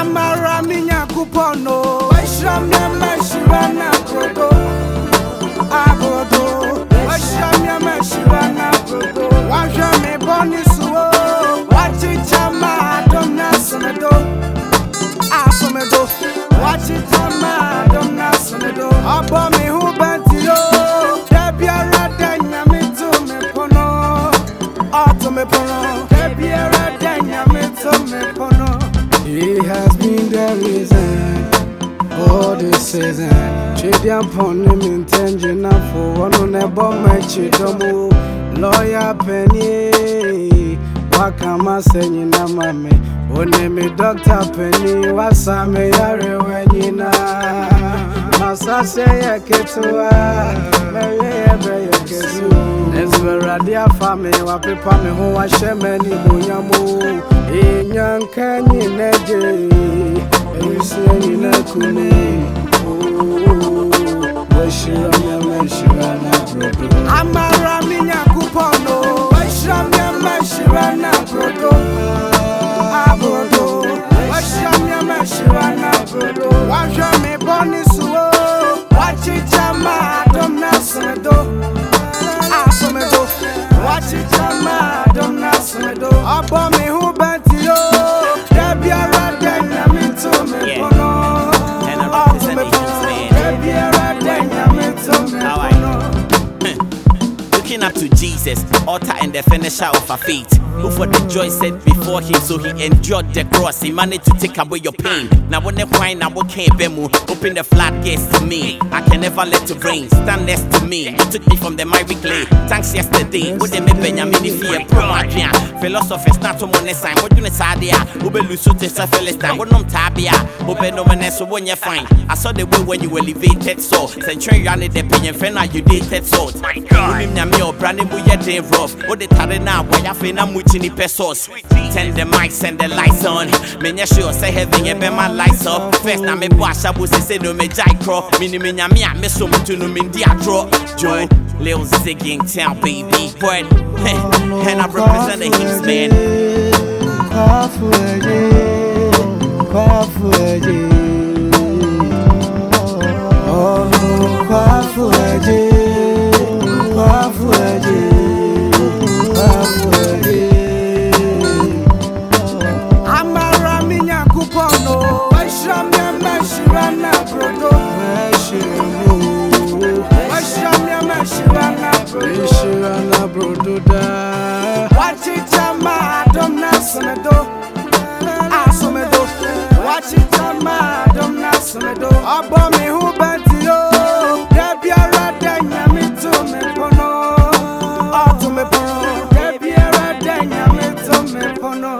Amara minya kupono Waisha mnemla ishirana kroto He has been the reason all this season. Trade upon him intention for one on a bomb match. Lawyer Penny, what can I say in a mammy? One oh, me Doctor Penny, what's a me are when you know? Massa say a ketua. Awurade afa me wapepa me ho wahyɛ m'animuonyam ɛnyanka nyina gye ɛwusua nyina kume wahyira me amahyira no abrɛdo Looking up to Jesus, author and the finisher of our faith. Who for the joy set before him, so he endured the cross. He managed to take away your pain. Now when the wine, now what can't. Open the floodgates to me. I can never let it rain. Stand next to me. You took me from the miry clay. Thanks yesterday. What they made Benjamin fear. Promadria. Philosophers not to money sign. What you need sadia? Ube lusu te sa Philistine. What nom tabia? Ube no man so when you fine. I saw the way when you elevated so. Century ran the opinion. Fena you dated so. My God. nyame ɔbra ne mu yɛ den rough wode tare no a wɔyɛafe na ne pɛ Turn the mics and the lights on menyɛ sure sɛ heaven yɛbɛma lights up first na mebɔ ahyɛbo se sɛ no me jai megyae korɔ menim nyame a mesom to no mendi atorɔ jo Lil Ziggy in town, baby. But, and I represent the Heaps, man. Kwafu eje, kwafu eje. Oh, ìṣura lábúrò tó dáa. wájíjà máa dán náà ah, sọmẹdọ àsọmẹdọ wájíjà máa mi hú bẹ́ntì o. Dẹ́bi ara dẹ̀yà mi tó mi pọnà ọ̀tún mi pọnà dẹ́bi ara dẹ̀yà mi tó mi pọnà.